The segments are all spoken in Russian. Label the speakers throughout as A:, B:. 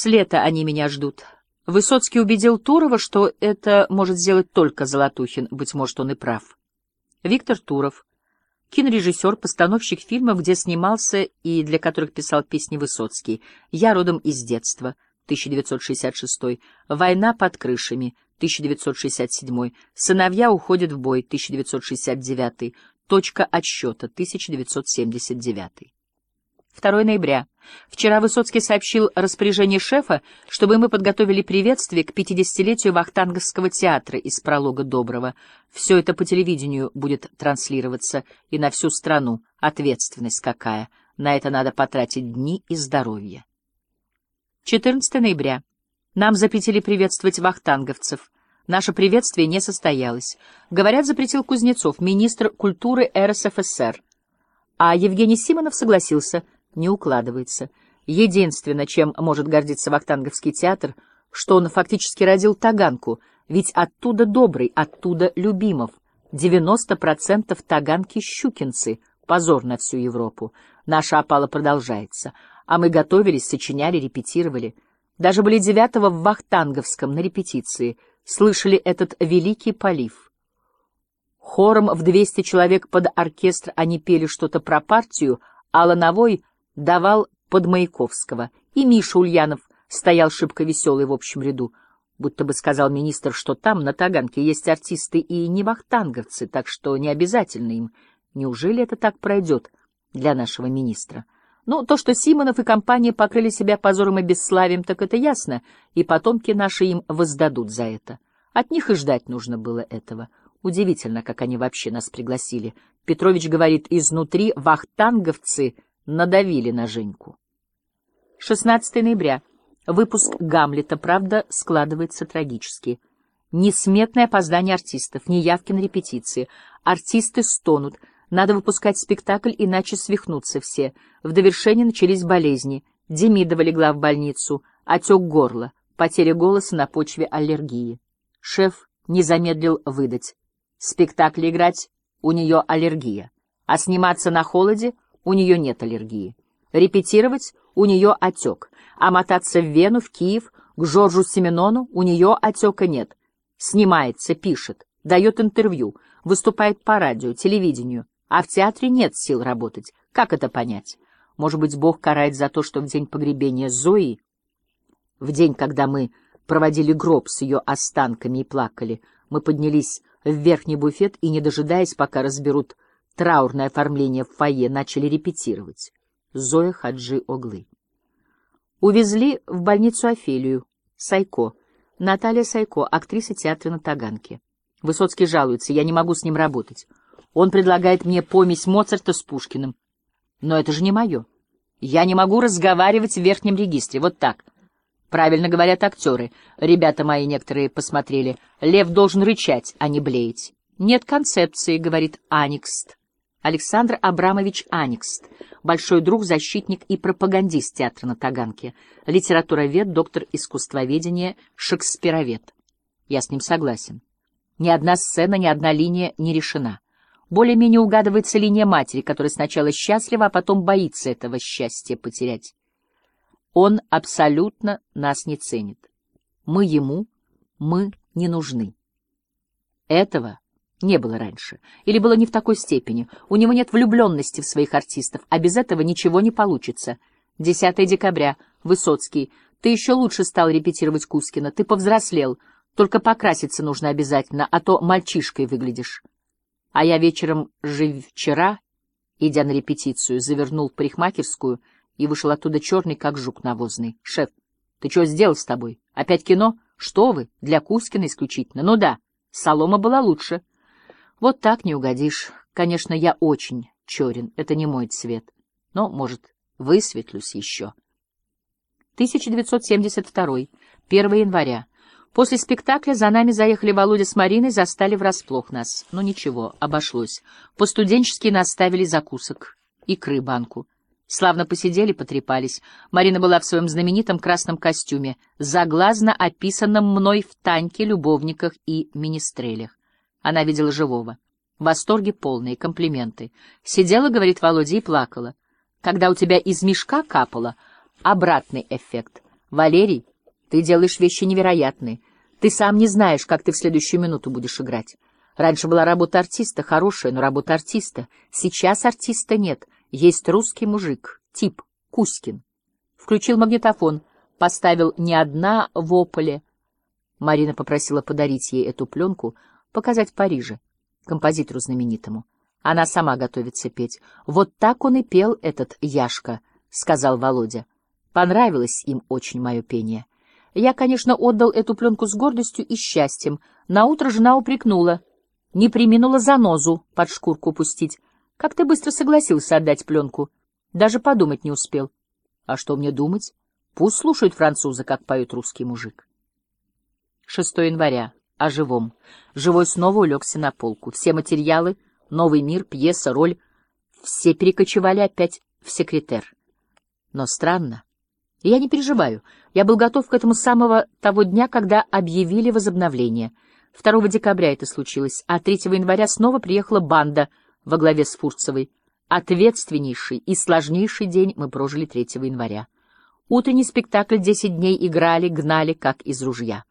A: С лета они меня ждут. Высоцкий убедил Турова, что это может сделать только Золотухин, быть может, он и прав. Виктор Туров, кинорежиссер, постановщик фильмов, где снимался и для которых писал песни Высоцкий. «Я родом из детства», 1966, «Война под крышами», 1967, «Сыновья уходят в бой», 1969, «Точка отсчета», 1979. 2 ноября. Вчера Высоцкий сообщил распоряжение шефа, чтобы мы подготовили приветствие к 50-летию Вахтанговского театра из пролога Доброго. Все это по телевидению будет транслироваться и на всю страну. Ответственность какая. На это надо потратить дни и здоровье. 14 ноября. Нам запретили приветствовать вахтанговцев. Наше приветствие не состоялось. Говорят, запретил Кузнецов, министр культуры РСФСР. А Евгений Симонов согласился — не укладывается. Единственное, чем может гордиться Вахтанговский театр, что он фактически родил Таганку, ведь оттуда добрый, оттуда любимов. 90% таганки — щукинцы, позор на всю Европу. Наша опала продолжается, а мы готовились, сочиняли, репетировали. Даже были девятого в Вахтанговском на репетиции, слышали этот великий полив. Хором в 200 человек под оркестр они пели что-то про партию, а Лановой давал под Маяковского, и Миша Ульянов стоял шибко веселый в общем ряду, будто бы сказал министр, что там, на Таганке, есть артисты и не вахтанговцы, так что не обязательно им. Неужели это так пройдет для нашего министра? Ну, то, что Симонов и компания покрыли себя позором и бесславием, так это ясно, и потомки наши им воздадут за это. От них и ждать нужно было этого. Удивительно, как они вообще нас пригласили. Петрович говорит, изнутри вахтанговцы — надавили на Женьку. 16 ноября. Выпуск «Гамлета», правда, складывается трагически. Несметное опоздание артистов, неявки на репетиции. Артисты стонут. Надо выпускать спектакль, иначе свихнутся все. В довершение начались болезни. Демидова легла в больницу. Отек горла. Потеря голоса на почве аллергии. Шеф не замедлил выдать. Спектакль играть — у нее аллергия. А сниматься на холоде — у нее нет аллергии. Репетировать у нее отек, а мотаться в Вену, в Киев, к Жоржу Семенону у нее отека нет. Снимается, пишет, дает интервью, выступает по радио, телевидению, а в театре нет сил работать. Как это понять? Может быть, Бог карает за то, что в день погребения Зои, в день, когда мы проводили гроб с ее останками и плакали, мы поднялись в верхний буфет и, не дожидаясь, пока разберут траурное оформление в фойе начали репетировать. Зоя Хаджи Оглы. Увезли в больницу Офелию, Сайко. Наталья Сайко, актриса театра на Таганке. Высоцкий жалуется, я не могу с ним работать. Он предлагает мне помесь Моцарта с Пушкиным. Но это же не мое. Я не могу разговаривать в верхнем регистре, вот так. Правильно говорят актеры. Ребята мои некоторые посмотрели. Лев должен рычать, а не блеять. Нет концепции, говорит Аникст. Александр Абрамович Аникст, большой друг, защитник и пропагандист театра на Таганке, литературовед, доктор искусствоведения, шекспировед. Я с ним согласен. Ни одна сцена, ни одна линия не решена. Более-менее угадывается линия матери, которая сначала счастлива, а потом боится этого счастья потерять. Он абсолютно нас не ценит. Мы ему, мы не нужны. Этого не было раньше. Или было не в такой степени. У него нет влюбленности в своих артистов, а без этого ничего не получится. 10 декабря. Высоцкий. Ты еще лучше стал репетировать Кускина. Ты повзрослел. Только покраситься нужно обязательно, а то мальчишкой выглядишь. А я вечером же вчера, идя на репетицию, завернул в парикмахерскую и вышел оттуда черный, как жук навозный. Шеф, ты что сделал с тобой? Опять кино? Что вы? Для Кускина исключительно. Ну да, солома была лучше. Вот так не угодишь. Конечно, я очень черен, это не мой цвет. Но, может, высветлюсь еще. 1972. 1 января. После спектакля за нами заехали Володя с Мариной, застали врасплох нас. Но ничего, обошлось. По-студенчески наставили закусок. Икры банку. Славно посидели, потрепались. Марина была в своем знаменитом красном костюме, заглазно описанном мной в танке, любовниках и министрелях. Она видела живого. В восторге полные, комплименты. Сидела, говорит Володя, и плакала. Когда у тебя из мешка капало, обратный эффект. Валерий, ты делаешь вещи невероятные. Ты сам не знаешь, как ты в следующую минуту будешь играть. Раньше была работа артиста, хорошая, но работа артиста. Сейчас артиста нет. Есть русский мужик, тип, Кузькин. Включил магнитофон, поставил не одна в ополе. Марина попросила подарить ей эту пленку, показать в Париже, композитору знаменитому. Она сама готовится петь. Вот так он и пел этот Яшка, — сказал Володя. Понравилось им очень мое пение. Я, конечно, отдал эту пленку с гордостью и счастьем. Наутро жена упрекнула. Не приминула занозу под шкурку пустить. Как ты быстро согласился отдать пленку? Даже подумать не успел. А что мне думать? Пусть слушают французы, как поет русский мужик. 6 января. О живом. Живой снова улегся на полку. Все материалы, новый мир, пьеса, роль — все перекочевали опять в секретер. Но странно. я не переживаю. Я был готов к этому самого того дня, когда объявили возобновление. 2 декабря это случилось, а 3 января снова приехала банда во главе с Фурцевой. Ответственнейший и сложнейший день мы прожили 3 января. Утренний спектакль «Десять дней» играли, гнали, как из ружья.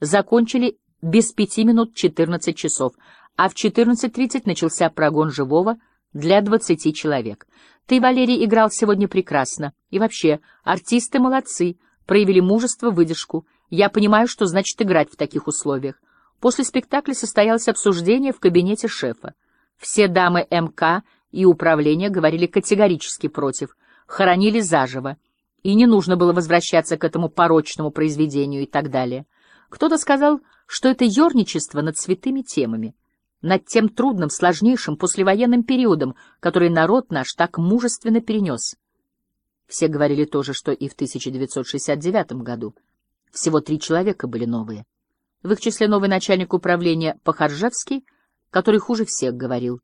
A: Закончили без пяти минут 14 часов, а в 14.30 начался прогон живого для 20 человек. Ты, Валерий, играл сегодня прекрасно. И вообще, артисты молодцы, проявили мужество, выдержку. Я понимаю, что значит играть в таких условиях. После спектакля состоялось обсуждение в кабинете шефа. Все дамы МК и управления говорили категорически против, хоронили заживо, и не нужно было возвращаться к этому порочному произведению и так далее. Кто-то сказал, что это ерничество над святыми темами, над тем трудным, сложнейшим послевоенным периодом, который народ наш так мужественно перенес. Все говорили тоже, что и в 1969 году. Всего три человека были новые. В их числе новый начальник управления Похаржевский, который хуже всех говорил.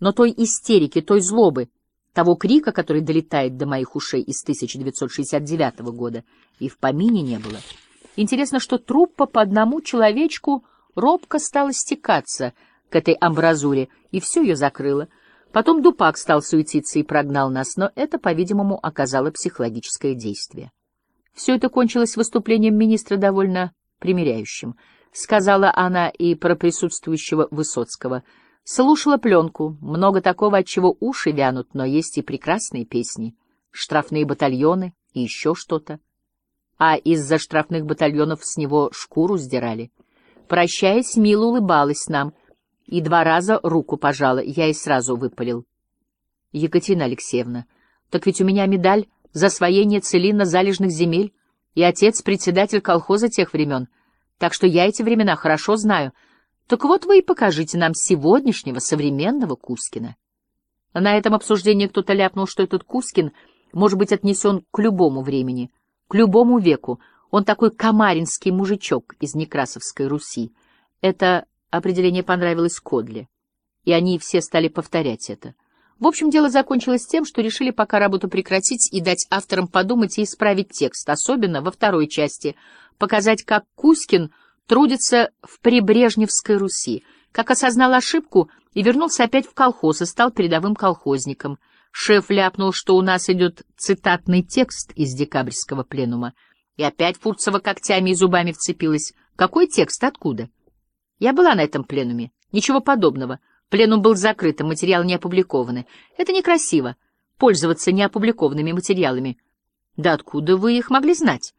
A: Но той истерики, той злобы, того крика, который долетает до моих ушей из 1969 года, и в помине не было. Интересно, что труппа по одному человечку робко стала стекаться к этой амбразуре, и все ее закрыло. Потом Дупак стал суетиться и прогнал нас, но это, по-видимому, оказало психологическое действие. Все это кончилось выступлением министра довольно примиряющим. Сказала она и про присутствующего Высоцкого — Слушала пленку, много такого, от чего уши вянут, но есть и прекрасные песни, штрафные батальоны и еще что-то. А из-за штрафных батальонов с него шкуру сдирали. Прощаясь, мило улыбалась нам и два раза руку пожала, я и сразу выпалил. Екатерина Алексеевна, так ведь у меня медаль за освоение целинно-залежных земель, и отец председатель колхоза тех времен, так что я эти времена хорошо знаю — так вот вы и покажите нам сегодняшнего современного Кускина. На этом обсуждении кто-то ляпнул, что этот Кускин может быть отнесен к любому времени, к любому веку. Он такой камаринский мужичок из Некрасовской Руси. Это определение понравилось Кодле, и они все стали повторять это. В общем, дело закончилось тем, что решили пока работу прекратить и дать авторам подумать и исправить текст, особенно во второй части, показать, как Кускин — трудится в Прибрежневской Руси, как осознал ошибку и вернулся опять в колхоз и стал передовым колхозником. Шеф ляпнул, что у нас идет цитатный текст из декабрьского пленума. И опять Фурцева когтями и зубами вцепилась. Какой текст? Откуда? Я была на этом пленуме. Ничего подобного. Пленум был закрытым, материалы не опубликованы. Это некрасиво. Пользоваться неопубликованными материалами. Да откуда вы их могли знать?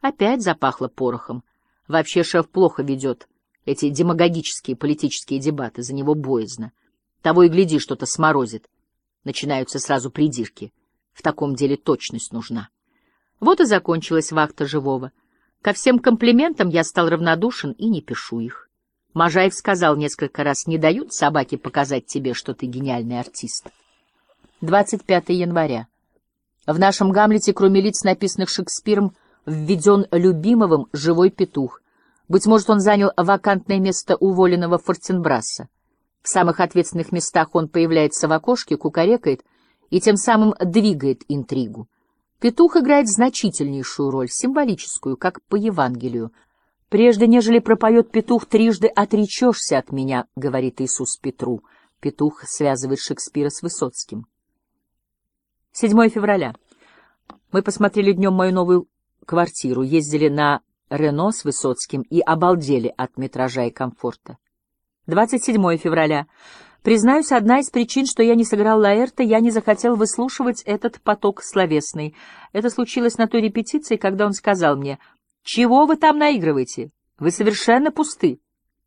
A: Опять запахло порохом. Вообще шеф плохо ведет эти демагогические политические дебаты, за него боязно. Того и гляди, что-то сморозит. Начинаются сразу придирки. В таком деле точность нужна. Вот и закончилась вахта живого. Ко всем комплиментам я стал равнодушен и не пишу их. Можаев сказал несколько раз, не дают собаке показать тебе, что ты гениальный артист. 25 января. В нашем Гамлете, кроме лиц, написанных Шекспиром, введен любимовым живой петух. Быть может, он занял вакантное место уволенного Фортенбрасса. В самых ответственных местах он появляется в окошке, кукарекает и тем самым двигает интригу. Петух играет значительнейшую роль, символическую, как по Евангелию. «Прежде нежели пропоет петух, трижды отречешься от меня», — говорит Иисус Петру. Петух связывает Шекспира с Высоцким. 7 февраля. Мы посмотрели днем мою новую квартиру, ездили на Рено с Высоцким и обалдели от метража и комфорта. 27 февраля. Признаюсь, одна из причин, что я не сыграл Лаэрта, я не захотел выслушивать этот поток словесный. Это случилось на той репетиции, когда он сказал мне, «Чего вы там наигрываете? Вы совершенно пусты.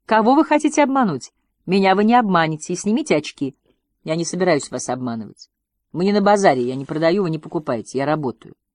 A: Кого вы хотите обмануть? Меня вы не обманете, и снимите очки. Я не собираюсь вас обманывать. Мы не на базаре, я не продаю, вы не покупаете, я работаю.